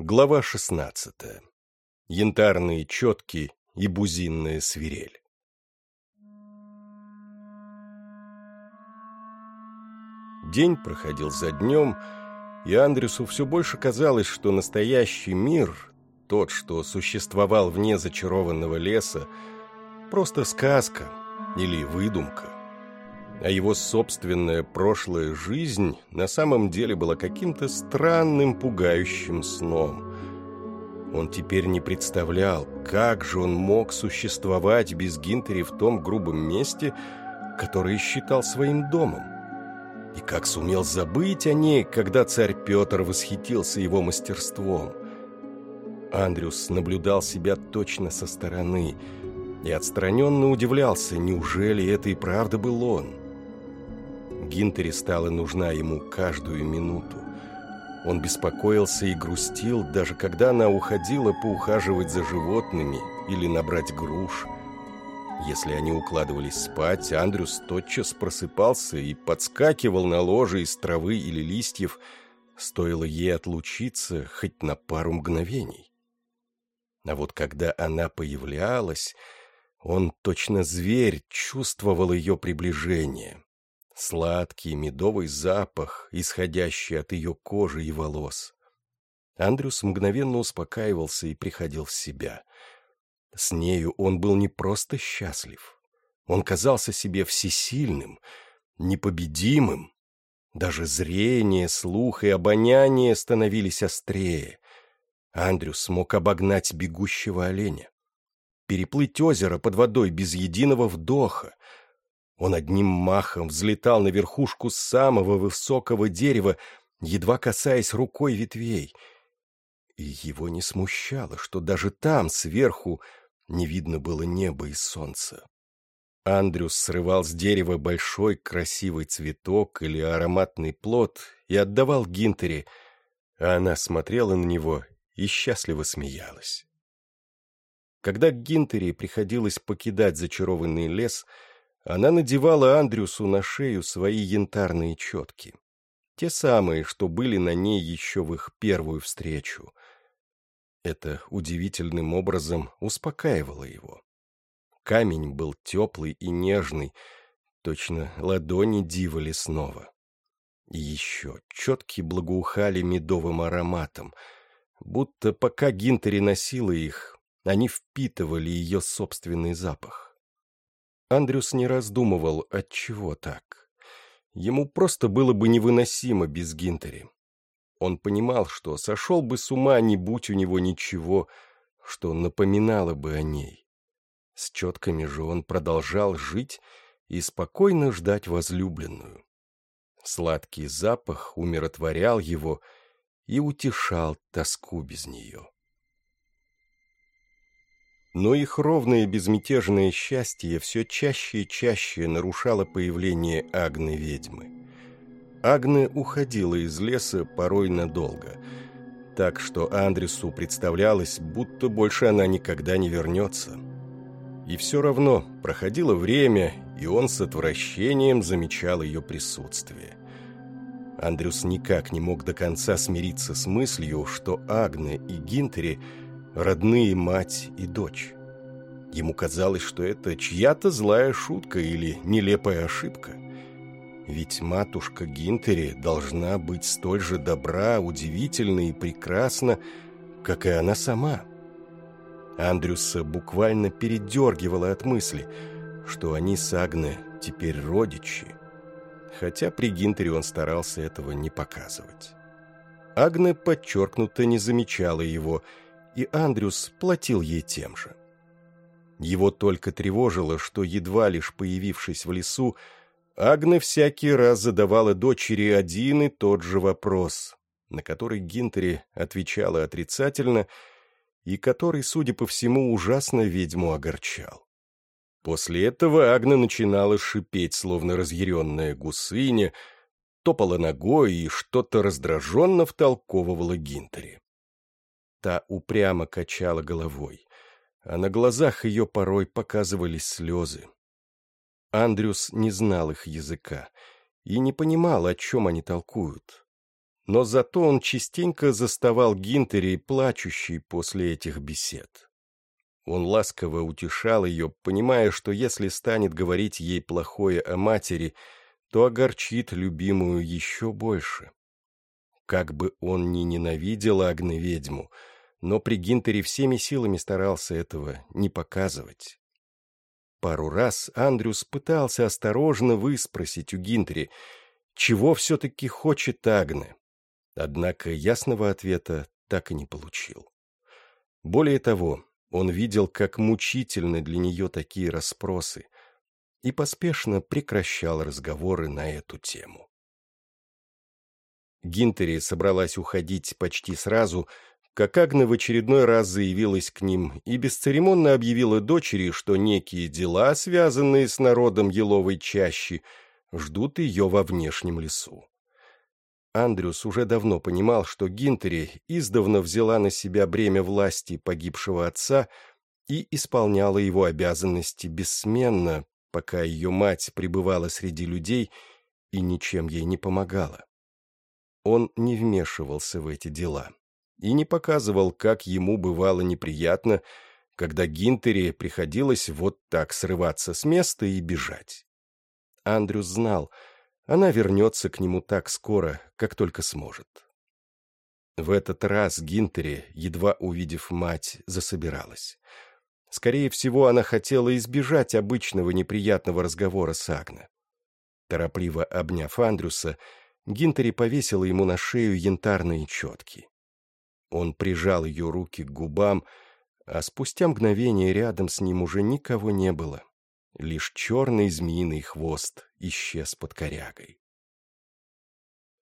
Глава шестнадцатая. Янтарные четки и бузинная свирель. День проходил за днем, и Андрюсу все больше казалось, что настоящий мир, тот, что существовал вне зачарованного леса, просто сказка или выдумка. А его собственная прошлая жизнь на самом деле была каким-то странным, пугающим сном. Он теперь не представлял, как же он мог существовать без Гинтери в том грубом месте, которое считал своим домом. И как сумел забыть о ней, когда царь Петр восхитился его мастерством. Андрюс наблюдал себя точно со стороны и отстраненно удивлялся, неужели это и правда был он. Гинтери стала нужна ему каждую минуту. Он беспокоился и грустил, даже когда она уходила поухаживать за животными или набрать груш. Если они укладывались спать, Андрюс тотчас просыпался и подскакивал на ложе из травы или листьев, стоило ей отлучиться хоть на пару мгновений. А вот когда она появлялась, он, точно зверь, чувствовал ее приближение. Сладкий медовый запах, исходящий от ее кожи и волос. Андрюс мгновенно успокаивался и приходил в себя. С нею он был не просто счастлив. Он казался себе всесильным, непобедимым. Даже зрение, слух и обоняние становились острее. Андрюс смог обогнать бегущего оленя. Переплыть озеро под водой без единого вдоха — он одним махом взлетал на верхушку самого высокого дерева, едва касаясь рукой ветвей. И его не смущало, что даже там, сверху, не видно было неба и солнца. Андрюс срывал с дерева большой красивый цветок или ароматный плод и отдавал Гинтере, а она смотрела на него и счастливо смеялась. Когда Гинтере приходилось покидать зачарованный лес — она надевала Андрюсу на шею свои янтарные четки. Те самые, что были на ней еще в их первую встречу. Это удивительным образом успокаивало его. Камень был теплый и нежный, точно ладони дива лесного. И еще четки благоухали медовым ароматом, будто пока Гинтери носила их, они впитывали ее собственный запах. Андрюс не раздумывал, от чего так. Ему просто было бы невыносимо без Гинтери. Он понимал, что сошел бы с ума, не будь у него ничего, что напоминало бы о ней. С четками же он продолжал жить и спокойно ждать возлюбленную. Сладкий запах умиротворял его и утешал тоску без нее но их ровное безмятежное счастье все чаще и чаще нарушало появление Агны-ведьмы. Агне уходила из леса порой надолго, так что Андресу представлялось, будто больше она никогда не вернется. И все равно проходило время, и он с отвращением замечал ее присутствие. Андрюс никак не мог до конца смириться с мыслью, что Агне и Гинтери – родные мать и дочь. Ему казалось, что это чья-то злая шутка или нелепая ошибка. Ведь матушка Гинтери должна быть столь же добра, удивительна и прекрасна, как и она сама. Андрюса буквально передергивала от мысли, что они с Агне теперь родичи, хотя при Гинтере он старался этого не показывать. Агне подчеркнуто не замечала его, и Андрюс платил ей тем же. Его только тревожило, что, едва лишь появившись в лесу, Агне всякий раз задавала дочери один и тот же вопрос, на который Гинтери отвечала отрицательно и который, судя по всему, ужасно ведьму огорчал. После этого Агна начинала шипеть, словно разъяренная гусыня, топала ногой и что-то раздраженно втолковывала Гинтери. Та упрямо качала головой, а на глазах ее порой показывались слезы. Андрюс не знал их языка и не понимал, о чем они толкуют. Но зато он частенько заставал Гинтери плачущей после этих бесед. Он ласково утешал ее, понимая, что если станет говорить ей плохое о матери, то огорчит любимую еще больше. Как бы он ни ненавидел Агне-ведьму, но при Гинтере всеми силами старался этого не показывать. Пару раз Андрюс пытался осторожно выспросить у Гинтери, чего все-таки хочет Агне. Однако ясного ответа так и не получил. Более того, он видел, как мучительны для нее такие расспросы, и поспешно прекращал разговоры на эту тему. Гинтери собралась уходить почти сразу, как Агна в очередной раз заявилась к ним и бесцеремонно объявила дочери, что некие дела, связанные с народом еловой чащи, ждут ее во внешнем лесу. Андрюс уже давно понимал, что Гинтери издавна взяла на себя бремя власти погибшего отца и исполняла его обязанности бессменно, пока ее мать пребывала среди людей и ничем ей не помогала. Он не вмешивался в эти дела и не показывал, как ему бывало неприятно, когда Гинтери приходилось вот так срываться с места и бежать. Андрюс знал — она вернется к нему так скоро, как только сможет. В этот раз Гинтери, едва увидев мать, засобиралась. Скорее всего, она хотела избежать обычного неприятного разговора с Агне. Торопливо обняв Андрюса, Гинтери повесила ему на шею янтарные четки. Он прижал ее руки к губам, а спустя мгновение рядом с ним уже никого не было. Лишь черный змеиный хвост исчез под корягой.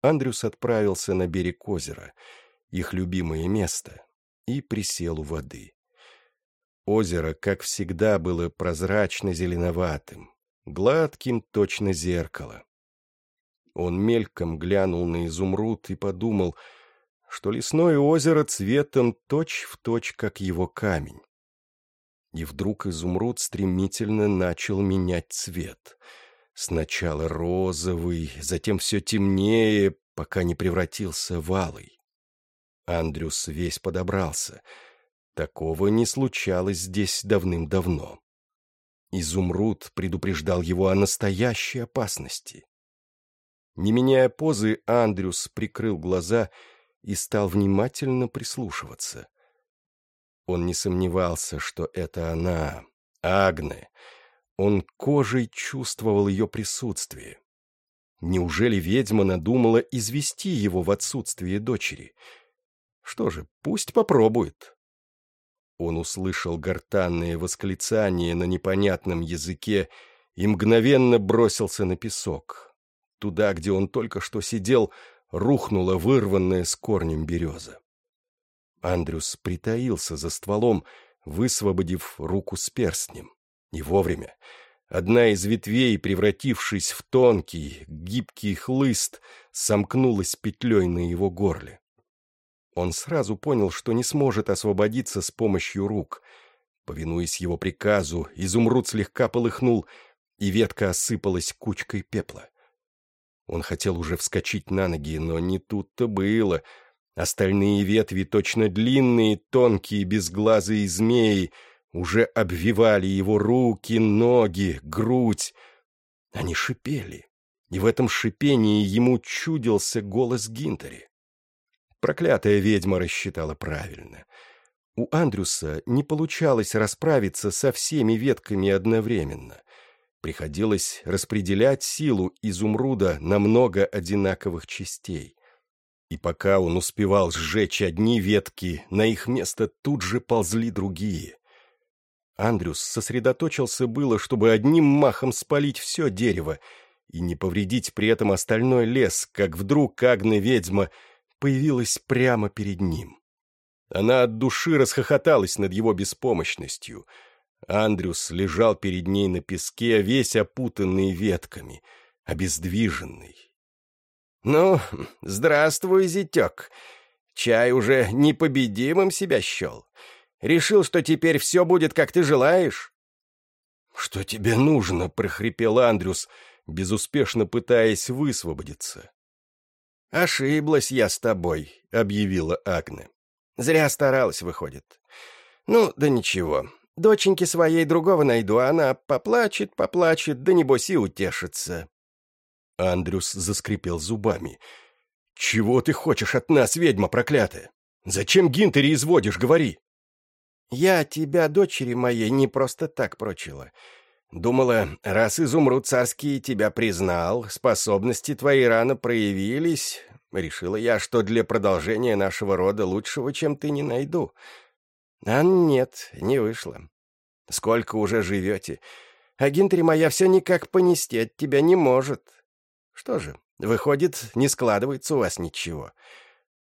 Андрюс отправился на берег озера, их любимое место, и присел у воды. Озеро, как всегда, было прозрачно-зеленоватым, гладким точно зеркало. Он мельком глянул на изумруд и подумал, что лесное озеро цветом точь-в-точь, точь, как его камень. И вдруг изумруд стремительно начал менять цвет. Сначала розовый, затем все темнее, пока не превратился в алый. Андрюс весь подобрался. Такого не случалось здесь давным-давно. Изумруд предупреждал его о настоящей опасности. Не меняя позы, Андрюс прикрыл глаза и стал внимательно прислушиваться. Он не сомневался, что это она, Агне. Он кожей чувствовал ее присутствие. Неужели ведьма надумала извести его в отсутствие дочери? Что же, пусть попробует. Он услышал гортанные восклицания на непонятном языке и мгновенно бросился на песок. Туда, где он только что сидел, рухнула вырванная с корнем береза. Андрюс притаился за стволом, высвободив руку с перстнем. И вовремя. Одна из ветвей, превратившись в тонкий, гибкий хлыст, сомкнулась петлей на его горле. Он сразу понял, что не сможет освободиться с помощью рук. Повинуясь его приказу, изумруд слегка полыхнул, и ветка осыпалась кучкой пепла. Он хотел уже вскочить на ноги, но не тут-то было — Остальные ветви, точно длинные, тонкие, безглазые змеи, уже обвивали его руки, ноги, грудь. Они шипели, и в этом шипении ему чудился голос Гинтери. Проклятая ведьма рассчитала правильно. У Андрюса не получалось расправиться со всеми ветками одновременно. Приходилось распределять силу изумруда на много одинаковых частей. И пока он успевал сжечь одни ветки, на их место тут же ползли другие. Андрюс сосредоточился было, чтобы одним махом спалить все дерево и не повредить при этом остальной лес, как вдруг Агна-ведьма появилась прямо перед ним. Она от души расхохоталась над его беспомощностью. Андрюс лежал перед ней на песке, весь опутанный ветками, обездвиженный, «Ну, здравствуй, зятек. Чай уже непобедимым себя счел. Решил, что теперь все будет, как ты желаешь?» «Что тебе нужно?» — прохрипел Андрюс, безуспешно пытаясь высвободиться. «Ошиблась я с тобой», — объявила Агне. «Зря старалась, выходит. Ну, да ничего. Доченьки своей другого найду, а она поплачет, поплачет, да небось и утешится». Андрюс заскрипел зубами. «Чего ты хочешь от нас, ведьма проклятая? Зачем Гинтери изводишь, говори?» «Я тебя, дочери моей, не просто так прочила. Думала, раз изумруд царский тебя признал, способности твои рано проявились, решила я, что для продолжения нашего рода лучшего, чем ты, не найду. А нет, не вышло. Сколько уже живете? А Гинтри моя все никак понести от тебя не может. Что же, выходит, не складывается у вас ничего.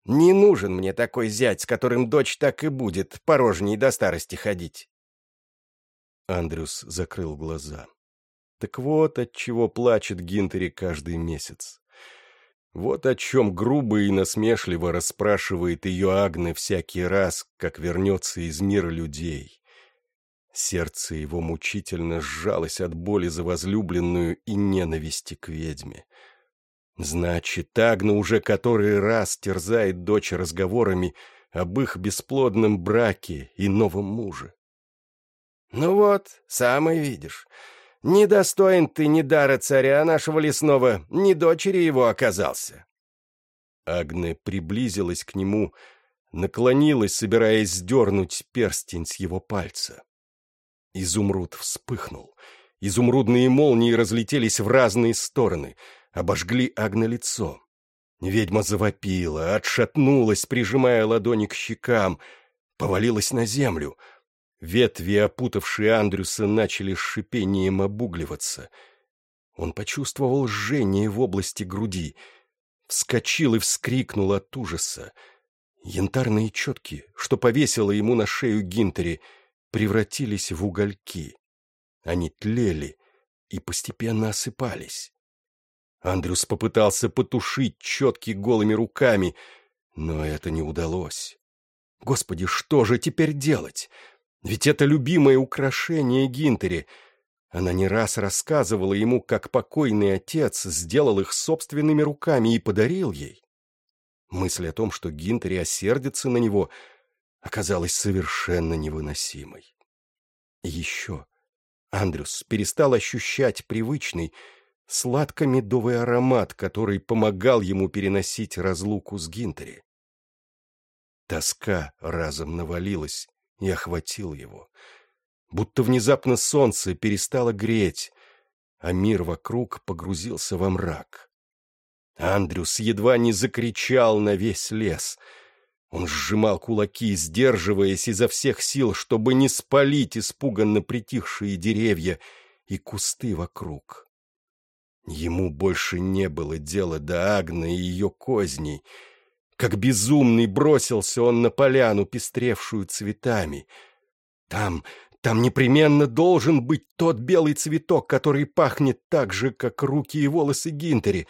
Не нужен мне такой зять, с которым дочь так и будет порожней до старости ходить. Андрюс закрыл глаза. Так вот, от чего плачет Гинтери каждый месяц. Вот о чем грубо и насмешливо расспрашивает ее Агне всякий раз, как вернется из мира людей. Сердце его мучительно сжалось от боли за возлюбленную и ненависти к ведьме. Значит, Агна уже который раз терзает дочь разговорами об их бесплодном браке и новом муже. «Ну вот, сам и видишь. Недостоин ты ни дара царя нашего лесного, ни дочери его оказался». Агне приблизилась к нему, наклонилась, собираясь сдернуть перстень с его пальца. Изумруд вспыхнул. Изумрудные молнии разлетелись в разные стороны, обожгли Агне лицо. Ведьма завопила, отшатнулась, прижимая ладони к щекам, повалилась на землю — Ветви, опутавшие Андрюса, начали с шипением обугливаться. Он почувствовал жжение в области груди, вскочил и вскрикнул от ужаса. Янтарные четки, что повесило ему на шею Гинтери, превратились в угольки. Они тлели и постепенно осыпались. Андрюс попытался потушить четки голыми руками, но это не удалось. Господи, что же теперь делать? Ведь это любимое украшение Гинтери. Она не раз рассказывала ему, как покойный отец сделал их собственными руками и подарил ей. Мысль о том, что Гинтери осердится на него, оказалась совершенно невыносимой. Еще Андрюс перестал ощущать привычный, сладко-медовый аромат, который помогал ему переносить разлуку с Гинтери. Тоска разом навалилась и охватил его. Будто внезапно солнце перестало греть, а мир вокруг погрузился во мрак. Андрюс едва не закричал на весь лес. Он сжимал кулаки, сдерживаясь изо всех сил, чтобы не спалить испуганно притихшие деревья и кусты вокруг. Ему больше не было дела до Агны и ее козней — как безумный бросился он на поляну, пестревшую цветами. Там, там непременно должен быть тот белый цветок, который пахнет так же, как руки и волосы Гинтери.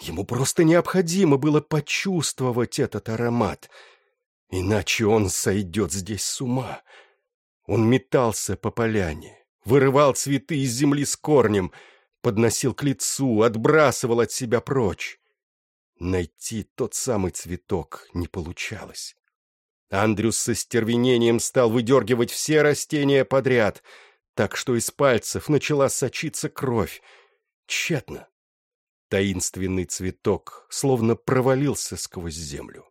Ему просто необходимо было почувствовать этот аромат, иначе он сойдет здесь с ума. Он метался по поляне, вырывал цветы из земли с корнем, подносил к лицу, отбрасывал от себя прочь. Найти тот самый цветок не получалось. Андрюс со стервенением стал выдергивать все растения подряд, так что из пальцев начала сочиться кровь. Тщетно. Таинственный цветок словно провалился сквозь землю.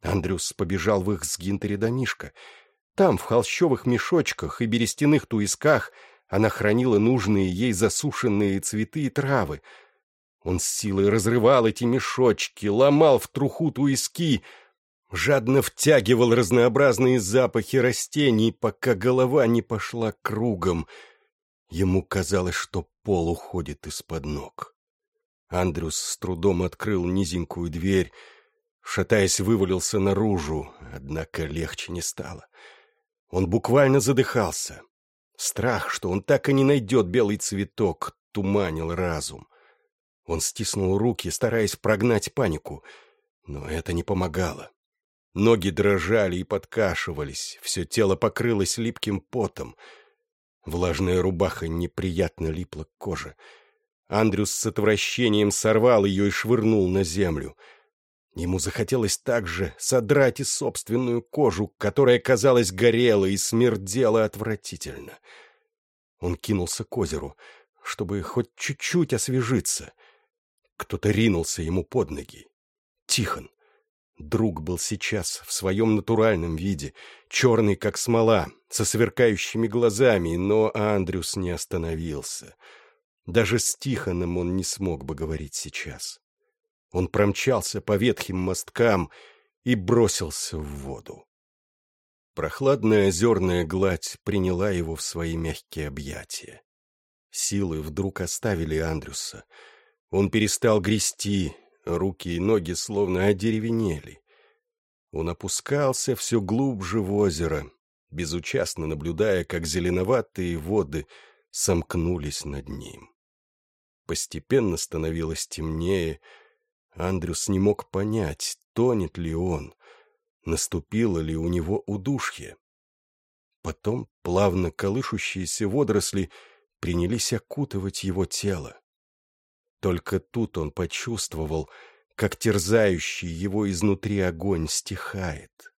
Андрюс побежал в их с Гинтери домишко. Там, в холщовых мешочках и берестяных туисках, она хранила нужные ей засушенные цветы и травы — он с силой разрывал эти мешочки, ломал в труху туиски, жадно втягивал разнообразные запахи растений, пока голова не пошла кругом. Ему казалось, что пол уходит из-под ног. Андрюс с трудом открыл низенькую дверь, шатаясь, вывалился наружу, однако легче не стало. Он буквально задыхался. Страх, что он так и не найдет белый цветок, туманил разум. Он стиснул руки, стараясь прогнать панику, но это не помогало. Ноги дрожали и подкашивались, все тело покрылось липким потом. Влажная рубаха неприятно липла к коже. Андрюс с отвращением сорвал ее и швырнул на землю. Ему захотелось также содрать и собственную кожу, которая, казалось, горела и смердела отвратительно. Он кинулся к озеру, чтобы хоть чуть-чуть освежиться. Кто-то ринулся ему под ноги. Тихон. Друг был сейчас в своем натуральном виде, черный, как смола, со сверкающими глазами, но Андрюс не остановился. Даже с Тихоном он не смог бы говорить сейчас. Он промчался по ветхим мосткам и бросился в воду. Прохладная озерная гладь приняла его в свои мягкие объятия. Силы вдруг оставили Андрюса. Он перестал грести, руки и ноги словно одеревенели. Он опускался все глубже в озеро, безучастно наблюдая, как зеленоватые воды сомкнулись над ним. Постепенно становилось темнее. Андрюс не мог понять, тонет ли он, наступило ли у него удушье. Потом плавно колышущиеся водоросли принялись окутывать его тело. Только тут он почувствовал, как терзающий его изнутри огонь стихает,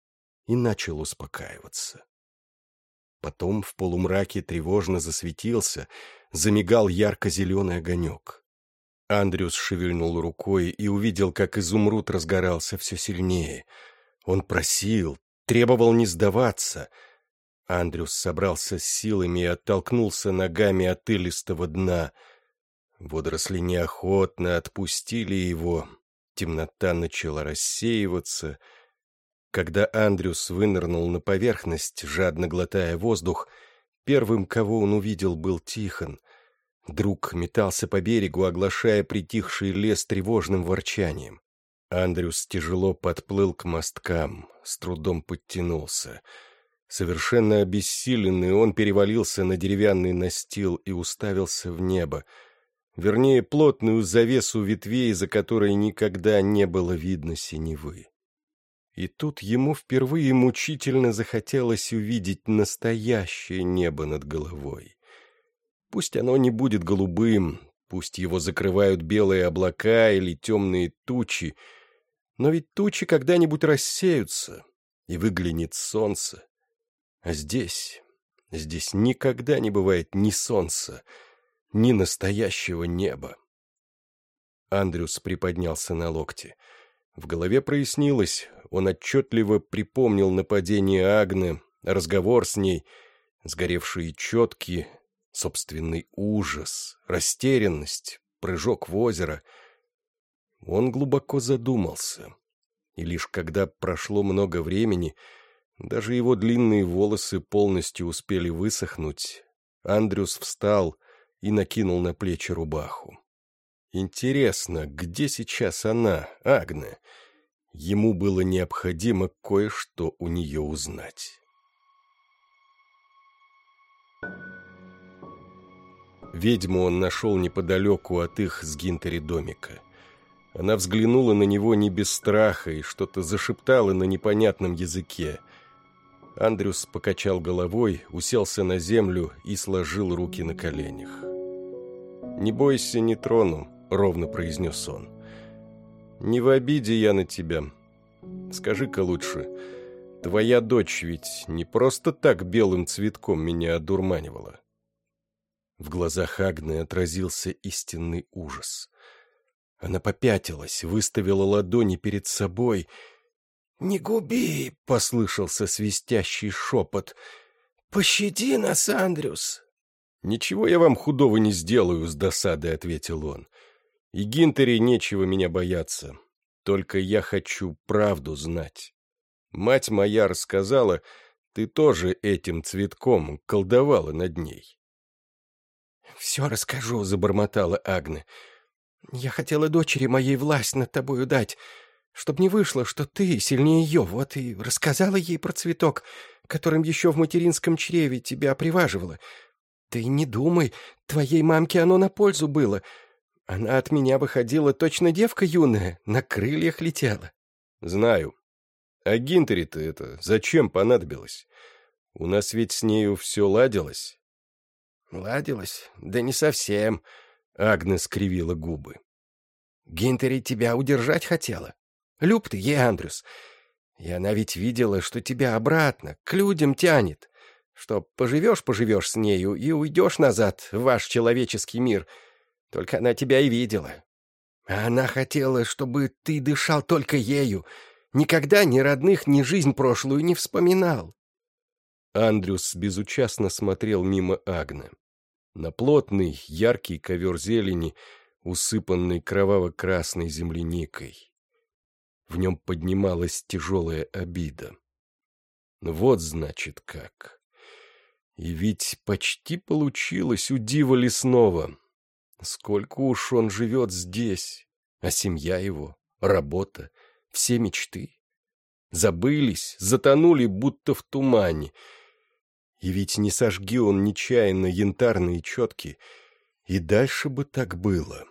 и начал успокаиваться. Потом в полумраке тревожно засветился, замигал ярко-зеленый огонек. Андрюс шевельнул рукой и увидел, как изумруд разгорался все сильнее. Он просил, требовал не сдаваться. Андрюс собрался с силами и оттолкнулся ногами от илистого дна. Водоросли неохотно отпустили его. Темнота начала рассеиваться. Когда Андрюс вынырнул на поверхность, жадно глотая воздух, первым, кого он увидел, был Тихон. Друг метался по берегу, оглашая притихший лес тревожным ворчанием. Андрюс тяжело подплыл к мосткам, с трудом подтянулся. Совершенно обессиленный, он перевалился на деревянный настил и уставился в небо, вернее, плотную завесу ветвей, за которой никогда не было видно синевы. И тут ему впервые мучительно захотелось увидеть настоящее небо над головой. Пусть оно не будет голубым, пусть его закрывают белые облака или темные тучи, но ведь тучи когда-нибудь рассеются, и выглянет солнце. А здесь, здесь никогда не бывает ни солнца, ни настоящего неба. Андрюс приподнялся на локте. В голове прояснилось, он отчетливо припомнил нападение Агны, разговор с ней, сгоревшие четки, собственный ужас, растерянность, прыжок в озеро. Он глубоко задумался, и лишь когда прошло много времени, даже его длинные волосы полностью успели высохнуть, Андрюс встал и накинул на плечи рубаху. Интересно, где сейчас она, Агна? Ему было необходимо кое-что у нее узнать. Ведьму он нашел неподалеку от их с Гинтери домика. Она взглянула на него не без страха и что-то зашептала на непонятном языке. Андрюс покачал головой, уселся на землю и сложил руки на коленях. «Не бойся, не трону», — ровно произнес он. «Не в обиде я на тебя. Скажи-ка лучше, твоя дочь ведь не просто так белым цветком меня одурманивала?» В глазах Агны отразился истинный ужас. Она попятилась, выставила ладони перед собой. «Не губи!» — послышался свистящий шепот. «Пощади нас, Андрюс!» «Ничего я вам худого не сделаю», — с досадой ответил он. «И Гинтере нечего меня бояться. Только я хочу правду знать. Мать моя рассказала, ты тоже этим цветком колдовала над ней. «Все расскажу», — забормотала Агне. «Я хотела дочери моей власть над тобою дать, чтоб не вышло, что ты сильнее ее, вот и рассказала ей про цветок, которым еще в материнском чреве тебя приваживала. Ты не думай, твоей мамке оно на пользу было. Она от меня выходила точно девка юная, на крыльях летела». «Знаю. А Гинтери-то это зачем понадобилось? У нас ведь с нею все ладилось». «Ладилось? Да не совсем. Агнес скривила губы. Гинтери тебя удержать хотела. Люб ты ей, Андрюс. И она видела, что тебя обратно, к людям тянет. Что поживешь-поживешь с нею и уйдешь назад в ваш человеческий мир. Только она тебя и видела. Она хотела, чтобы ты дышал только ею, никогда ни родных, ни жизнь прошлую не вспоминал. Андрюс безучастно смотрел мимо Агны. На плотный, яркий ковер зелени — усыпанный кроваво-красной земляникой. В нем поднималась тяжелая обида. Вот, значит, как. И ведь почти получилось у дива лесного. Сколько уж он живет здесь, а семья его, работа, все мечты. Забылись, затонули, будто в тумане. И ведь не сожги он нечаянно янтарные четки, и дальше бы так было.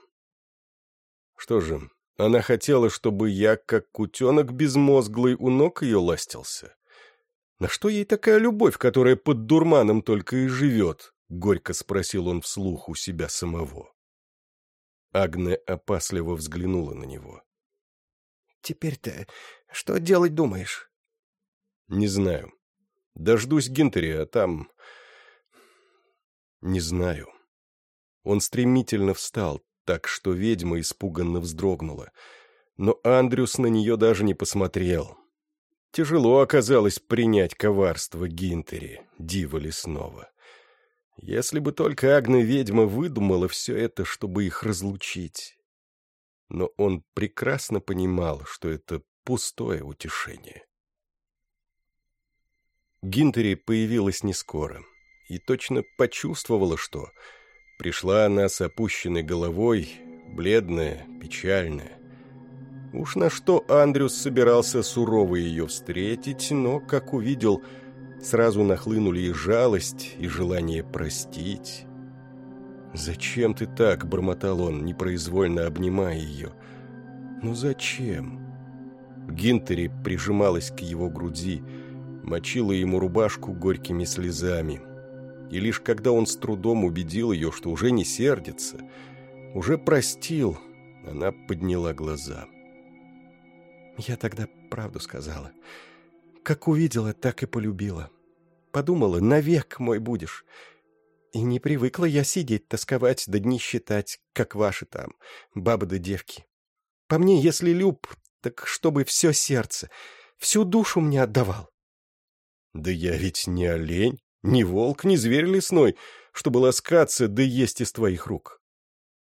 Что же, она хотела, чтобы я, как кутенок безмозглый, у ног ее ластился? На что ей такая любовь, которая под дурманом только и живет? Горько спросил он вслух у себя самого. Агне опасливо взглянула на него. «Теперь-то что делать думаешь?» «Не знаю. Дождусь Гинтери, а там...» «Не знаю». Он стремительно встал, так что ведьма испуганно вздрогнула. Но Андрюс на нее даже не посмотрел. Тяжело оказалось принять коварство Гинтери, дива лесного. Если бы только Агна-ведьма выдумала все это, чтобы их разлучить. Но он прекрасно понимал, что это пустое утешение. Гинтери появилась не скоро и точно почувствовала, что Пришла она с опущенной головой, бледная, печальная. Уж на что Андрюс собирался сурово ее встретить, но, как увидел, сразу нахлынули и жалость, и желание простить. «Зачем ты так?» — бормотал он, непроизвольно обнимая ее. «Ну зачем?» Гинтери прижималась к его груди, мочила ему рубашку горькими слезами — и лишь когда он с трудом убедил ее, что уже не сердится, уже простил, она подняла глаза. «Я тогда правду сказала. Как увидела, так и полюбила. Подумала, навек мой будешь. И не привыкла я сидеть, тосковать, да дни считать, как ваши там, бабы да девки. По мне, если люб, так чтобы все сердце, всю душу мне отдавал». «Да я ведь не олень», ни волк, ни зверь лесной, чтобы ласкаться да есть из твоих рук.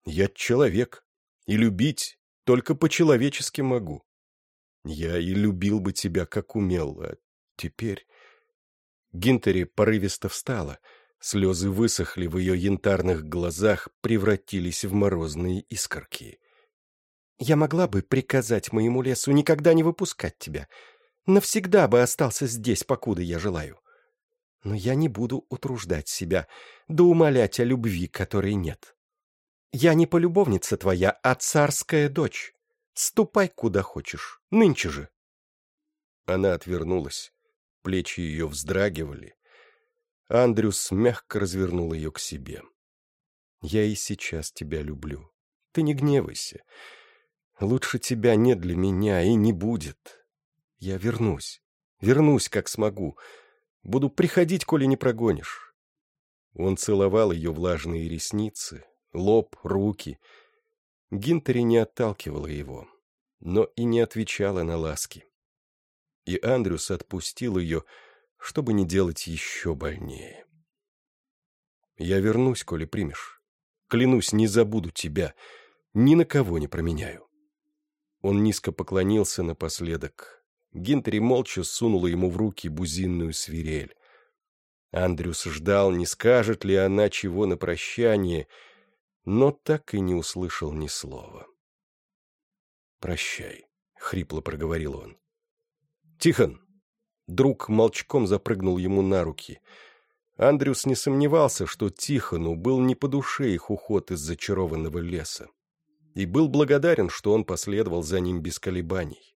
Я человек, и любить только по-человечески могу. Я и любил бы тебя, как умел, а теперь... Гинтери порывисто встала, слезы высохли в ее янтарных глазах, превратились в морозные искорки. «Я могла бы приказать моему лесу никогда не выпускать тебя. Навсегда бы остался здесь, покуда я желаю. Но я не буду утруждать себя, да умолять о любви, которой нет. Я не полюбовница твоя, а царская дочь. Ступай куда хочешь, нынче же. Она отвернулась, плечи ее вздрагивали. Андрюс мягко развернул ее к себе. «Я и сейчас тебя люблю. Ты не гневайся. Лучше тебя нет для меня и не будет. Я вернусь, вернусь, как смогу, Буду приходить, коли не прогонишь. Он целовал ее влажные ресницы, лоб, руки. Гинтери не отталкивала его, но и не отвечала на ласки. И Андрюс отпустил ее, чтобы не делать еще больнее. «Я вернусь, коли примешь. Клянусь, не забуду тебя, ни на кого не променяю». Он низко поклонился напоследок, Гинтери молча сунула ему в руки бузинную свирель. Андрюс ждал, не скажет ли она чего на прощание, но так и не услышал ни слова. «Прощай», — хрипло проговорил он. «Тихон!» Друг молчком запрыгнул ему на руки. Андрюс не сомневался, что Тихону был не по душе их уход из зачарованного леса, и был благодарен, что он последовал за ним без колебаний.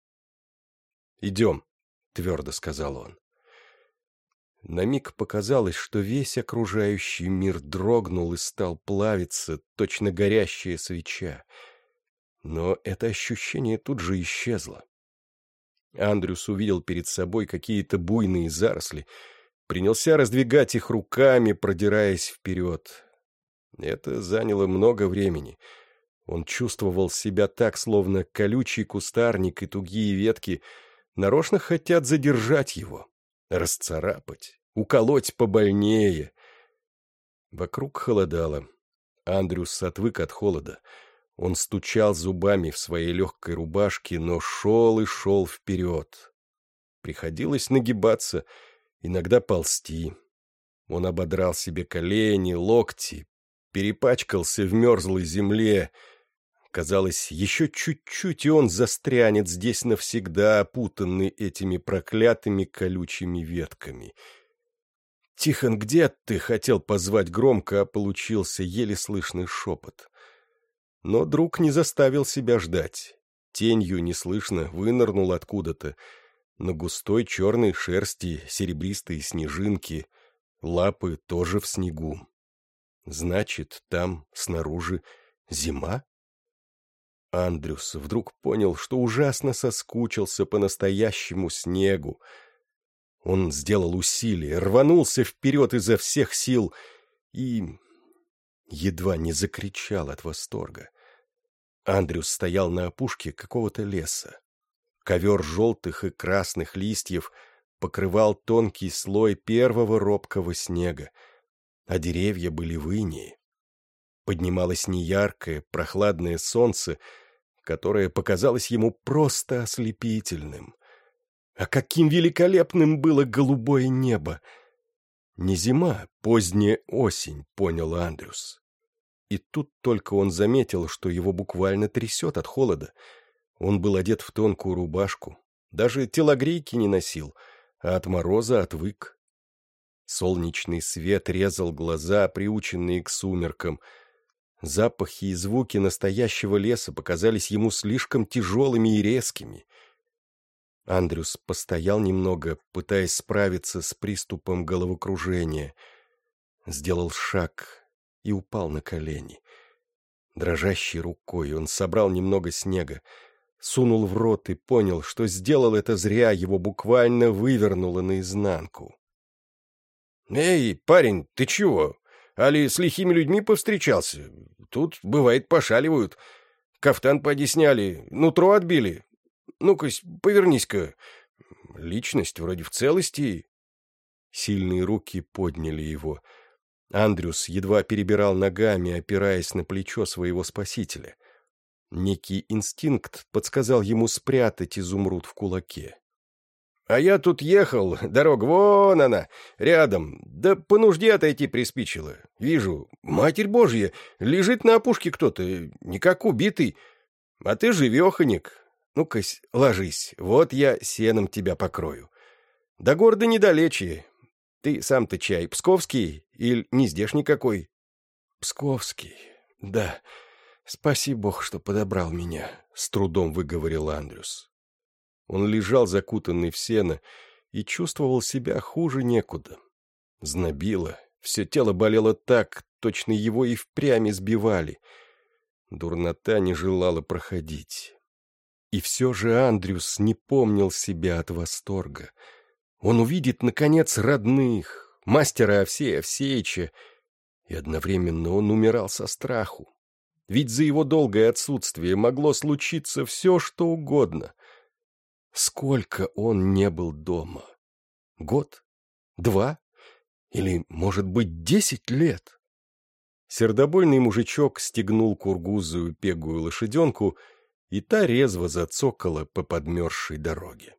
«Идем», — твердо сказал он. На миг показалось, что весь окружающий мир дрогнул и стал плавиться, точно горящая свеча. Но это ощущение тут же исчезло. Андрюс увидел перед собой какие-то буйные заросли, принялся раздвигать их руками, продираясь вперед. Это заняло много времени. Он чувствовал себя так, словно колючий кустарник и тугие ветки нарочно хотят задержать его расцарапать, уколоть побольнее. Вокруг холодало. Андрюс отвык от холода. Он стучал зубами в своей легкой рубашке, но шел и шел вперед. Приходилось нагибаться, иногда ползти. Он ободрал себе колени, локти, перепачкался в мерзлой земле, Казалось, еще чуть-чуть, и он застрянет здесь навсегда, опутанный этими проклятыми колючими ветками. «Тихон, где ты?» — хотел позвать громко, а получился еле слышный шепот. Но друг не заставил себя ждать. Тенью неслышно вынырнул откуда-то. На густой черной шерсти серебристые снежинки, лапы тоже в снегу. Значит, там, снаружи, зима? Андрюс вдруг понял, что ужасно соскучился по настоящему снегу. Он сделал усилие, рванулся вперед изо всех сил и... едва не закричал от восторга. Андрюс стоял на опушке какого-то леса. Ковер желтых и красных листьев покрывал тонкий слой первого робкого снега, а деревья были в инее. Поднималось неяркое, прохладное солнце, которое показалось ему просто ослепительным. А каким великолепным было голубое небо! Не зима, поздняя осень, понял Андрюс. И тут только он заметил, что его буквально трясет от холода. Он был одет в тонкую рубашку, даже телогрейки не носил, а от мороза отвык. Солнечный свет резал глаза, приученные к сумеркам — Запахи и звуки настоящего леса показались ему слишком тяжелыми и резкими. Андрюс постоял немного, пытаясь справиться с приступом головокружения. Сделал шаг и упал на колени. Дрожащей рукой он собрал немного снега, сунул в рот и понял, что сделал это зря, его буквально вывернуло наизнанку. «Эй, парень, ты чего? Али с лихими людьми повстречался? Тут, бывает, пошаливают. Кафтан поди сняли, нутро отбили. Ну-ка, повернись-ка. Личность вроде в целости. Сильные руки подняли его. Андрюс едва перебирал ногами, опираясь на плечо своего спасителя. Некий инстинкт подсказал ему спрятать изумруд в кулаке. А я тут ехал, дорога вон она, рядом, да по нужде отойти приспичило. Вижу, Матерь Божья, лежит на опушке кто-то, никак убитый. А ты живеханик. Ну-ка, ложись, вот я сеном тебя покрою. До города недалече. Ты сам-то чай, псковский или не здешний какой? Псковский, да. Спаси Бог, что подобрал меня, — с трудом выговорил Андрюс. Он лежал закутанный в сено и чувствовал себя хуже некуда. Знобило, все тело болело так, точно его и впрямь избивали. Дурнота не желала проходить. И все же Андрюс не помнил себя от восторга. Он увидит, наконец, родных, мастера Овсея Овсеича, и одновременно он умирал со страху. Ведь за его долгое отсутствие могло случиться все, что угодно — Сколько он не был дома? Год? Два? Или, может быть, десять лет? Сердобольный мужичок стегнул кургузую пегую лошаденку, и та резво зацокала по подмерзшей дороге.